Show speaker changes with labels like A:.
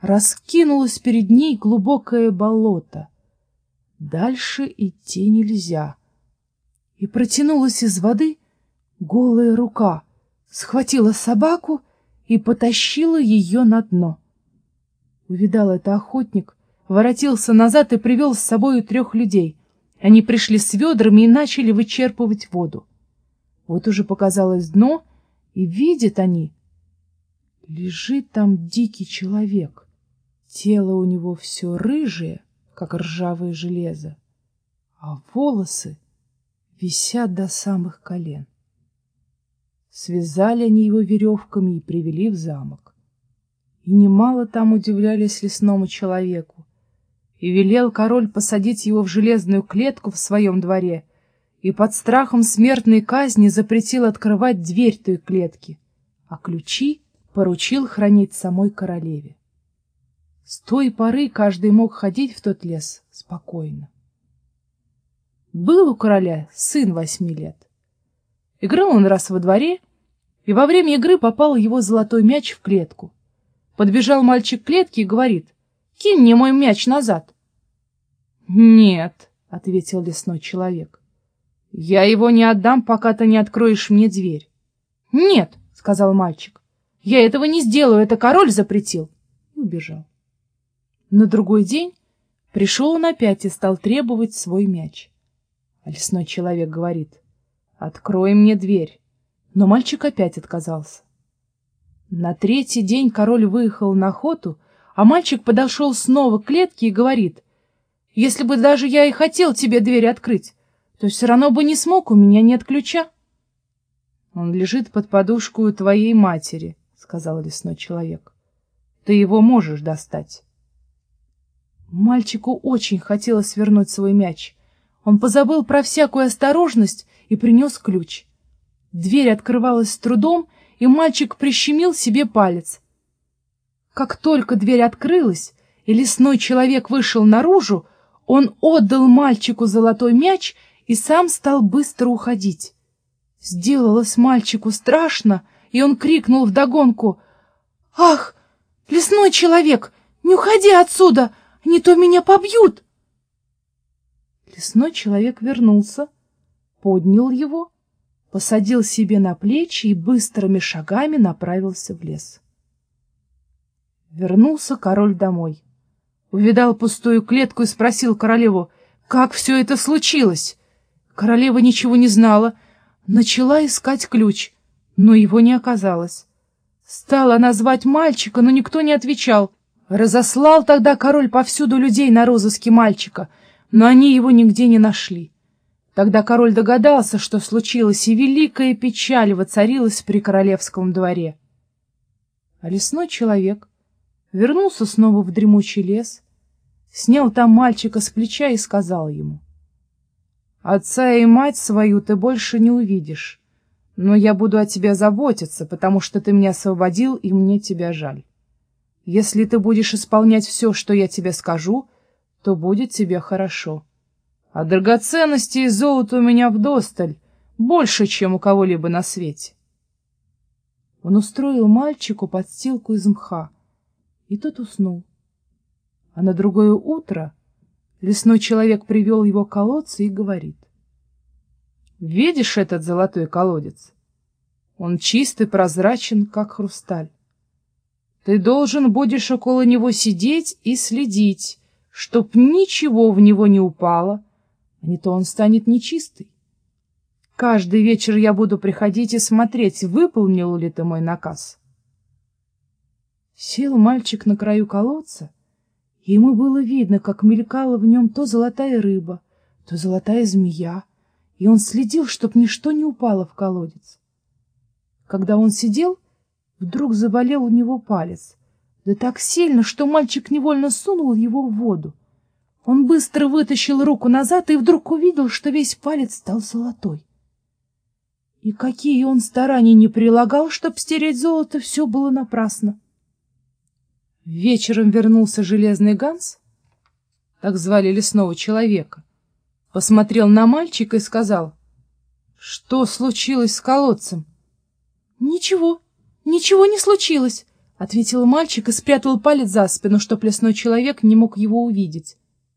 A: раскинулось перед ней глубокое болото. Дальше идти нельзя. И протянулась из воды голая рука, схватила собаку и потащила ее на дно. Увидал это охотник, воротился назад и привел с собою трех людей. Они пришли с ведрами и начали вычерпывать воду. Вот уже показалось дно, и видят они, лежит там дикий человек. Тело у него все рыжее, как ржавое железо, а волосы висят до самых колен. Связали они его веревками и привели в замок. И немало там удивлялись лесному человеку. И велел король посадить его в железную клетку в своем дворе, и под страхом смертной казни запретил открывать дверь той клетки, а ключи поручил хранить самой королеве. С той поры каждый мог ходить в тот лес спокойно. Был у короля сын восьми лет. Играл он раз во дворе, и во время игры попал его золотой мяч в клетку. Подбежал мальчик к клетке и говорит, «Кинь мне мой мяч назад». «Нет», — ответил лесной человек, — «я его не отдам, пока ты не откроешь мне дверь». «Нет», — сказал мальчик, — «я этого не сделаю, это король запретил». И убежал. На другой день пришел он опять и стал требовать свой мяч. А лесной человек говорит, «Открой мне дверь». Но мальчик опять отказался. На третий день король выехал на охоту, а мальчик подошел снова к клетке и говорит, «Если бы даже я и хотел тебе дверь открыть, то все равно бы не смог, у меня нет ключа». «Он лежит под подушку твоей матери», — сказал лесной человек. «Ты его можешь достать». Мальчику очень хотелось вернуть свой мяч. Он позабыл про всякую осторожность и принес ключ. Дверь открывалась с трудом, и мальчик прищемил себе палец. Как только дверь открылась, и лесной человек вышел наружу, он отдал мальчику золотой мяч и сам стал быстро уходить. Сделалось мальчику страшно, и он крикнул вдогонку, «Ах, лесной человек, не уходи отсюда!» Не то меня побьют!» Лесной человек вернулся, поднял его, посадил себе на плечи и быстрыми шагами направился в лес. Вернулся король домой. Увидал пустую клетку и спросил королеву, как все это случилось. Королева ничего не знала, начала искать ключ, но его не оказалось. Стала она мальчика, но никто не отвечал. Разослал тогда король повсюду людей на розыске мальчика, но они его нигде не нашли. Тогда король догадался, что случилось, и великая печаль воцарилась при королевском дворе. А лесной человек вернулся снова в дремучий лес, снял там мальчика с плеча и сказал ему, «Отца и мать свою ты больше не увидишь, но я буду о тебе заботиться, потому что ты меня освободил, и мне тебя жаль». Если ты будешь исполнять все, что я тебе скажу, то будет тебе хорошо. А драгоценностей и золота у меня вдосталь, больше, чем у кого-либо на свете. Он устроил мальчику подстилку из мха, и тот уснул. А на другое утро лесной человек привел его к колодцу и говорит. «Видишь этот золотой колодец? Он чистый, прозрачен, как хрусталь. Ты должен будешь около него сидеть и следить, чтоб ничего в него не упало, а не то он станет нечистый. Каждый вечер я буду приходить и смотреть, выполнил ли ты мой наказ. Сел мальчик на краю колодца, и ему было видно, как мелькала в нем то золотая рыба, то золотая змея, и он следил, чтоб ничто не упало в колодец. Когда он сидел, Вдруг заболел у него палец, да так сильно, что мальчик невольно сунул его в воду. Он быстро вытащил руку назад и вдруг увидел, что весь палец стал золотой. И какие он старания не прилагал, чтоб стереть золото, все было напрасно. Вечером вернулся железный Ганс, так звали лесного человека, посмотрел на мальчика и сказал, «Что случилось с колодцем?» «Ничего», «Ничего не случилось», — ответил мальчик и спрятал палец за спину, чтоб лесной человек не мог его увидеть.